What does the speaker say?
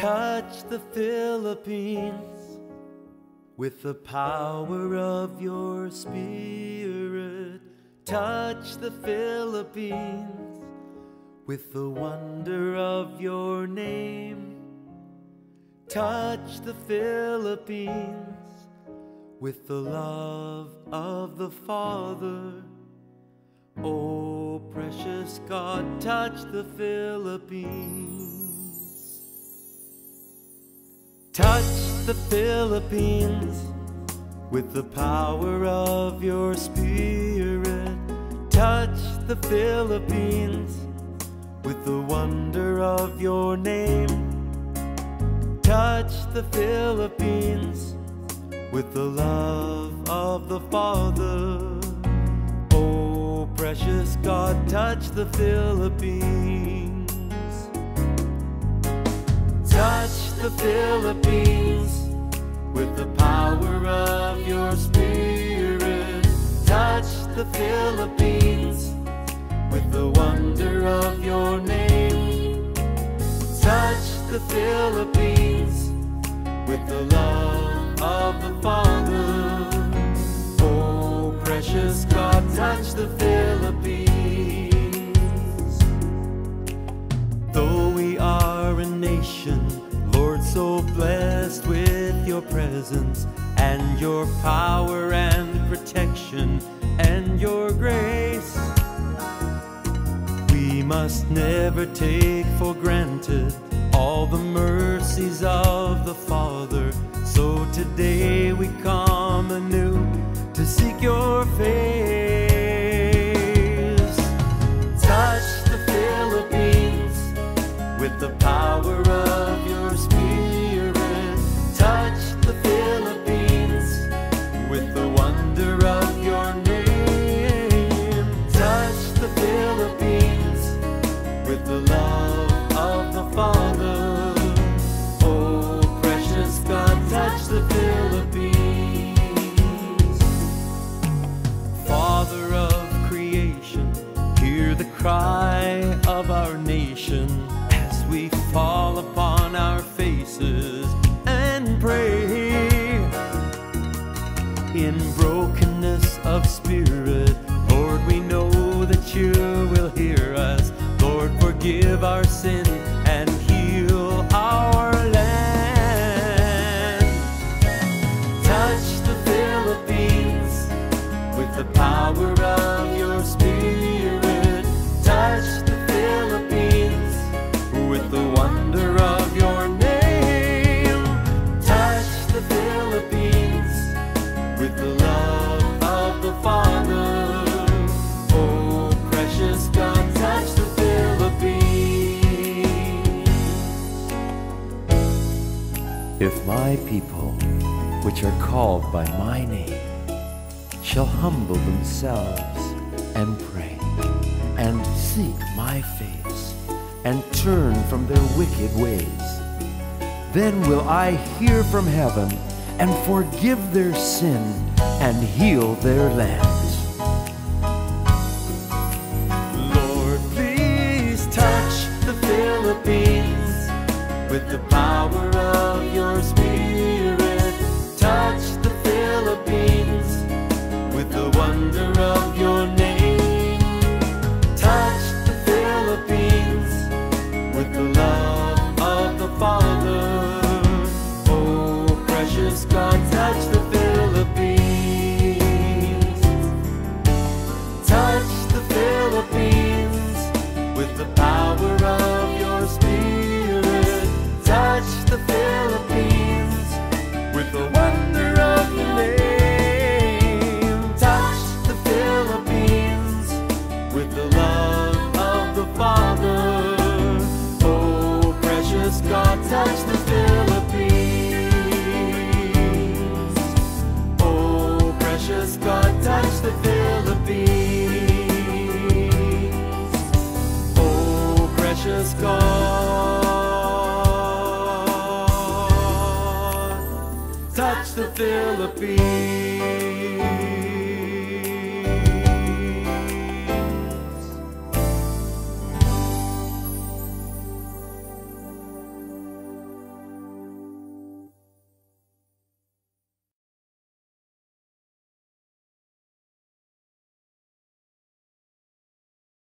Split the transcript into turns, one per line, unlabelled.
Touch the Philippines with the power of your spirit. Touch the Philippines with the wonder of your name. Touch the Philippines with the love of the Father. Oh, precious God, touch the Philippines. Touch the Philippines with the power of your spirit. Touch the Philippines with the wonder of your name. Touch the Philippines with the love of the Father. Oh, precious God, touch the Philippines. Touch the Philippines with the power of your spirit. Touch the Philippines with the wonder of your name. Touch the Philippines your presence and your power and protection and your grace. We must never take for granted all the mercies of the Father. So today we come anew to seek your face. Touch the Philippines with the touch the Philippines. Father of creation, hear the cry of our nation as we fall upon our faces and pray in brokenness of spirit. Lord, we know that you will hear us. Lord, forgive our sin with the wonder of your name. Touch the Philippines with the love of the Father. Oh, precious God, touch the Philippines.
If my people, which are called by my name, shall humble themselves and pray, and seek my face, and turn from their wicked ways, then will I hear from heaven and forgive their sin and heal their land.
Lord, please touch the Philippines with the power God, touch the Philippines. Touch the Philippines with the power of your spirit. Touch the Philippines with the wonder of your name. Touch the Philippines with the love of the Father. Oh, precious God, touch the Philippines. The Philippines.